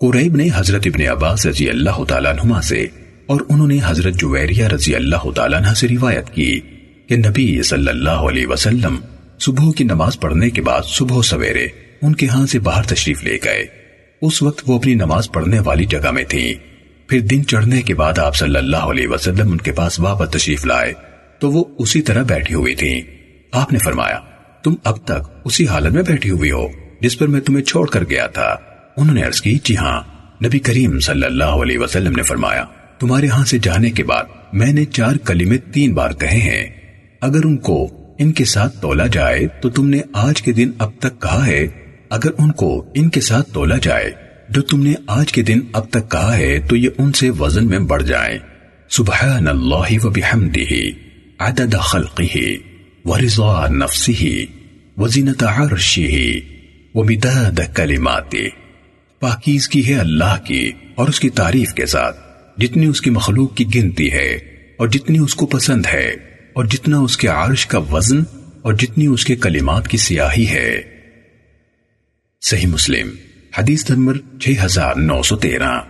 قریب نے حضرت ابن عباس رضی اللہ تعالیٰ عنہما سے اور انہوں نے حضرت جویریہ رضی اللہ تعالیٰ عنہ سے روایت کی کہ نبی صلی اللہ علیہ وسلم صبح کی نماز پڑھنے کے بعد صبح سویرے ان کے ہاں سے باہر تشریف لے گئے۔ اس وقت وہ اپنی نماز پڑھنے والی جگہ میں تھی پھر دن چڑھنے کے بعد آپ صلی اللہ علیہ وسلم ان کے پاس واپس تشریف لائے۔ تو وہ اسی طرح بیٹھی ہوئی تھی آپ نے فرمایا، تم اب تک اسی حالت میں بیٹھی ہوئی ہو جس پر میں تمہیں چھوڑ کر گیا تھا۔ انہوں نے عرض کی جی ہاں نبی کریم صلی اللہ علیہ وسلم نے فرمایا، تمہارے ہاں سے جانے کے بعد میں نے چار کلمے تین بار کہے ہیں۔ اگر ان کو ان کے ساتھ تولا جائے تو تم نے آج کے دن اب تک کہا ہے، اگر ان کو ان کے ساتھ تولا جائے جو تم نے آج کے دن اب تک کہا ہے تو یہ ان سے وزن میں بڑھ جائیں۔ سبحان اللہ و بحمدہ، عدد خلقہ ورضا نفسہ وزینت عرشہ ومداد کلماتہ۔ پاکیز کی ہے اللہ کی اور اس کی تعریف کے ساتھ۔ جتنی اس کی مخلوق کی گنتی ہے اور جتنی اس کو پسند ہے اور جتنا اس کے عرش کا وزن اور جتنی اس کے کلمات کی سیاہی ہے۔ صحیح مسلم، حدیث نمبر 6913